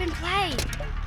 and play.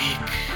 unique.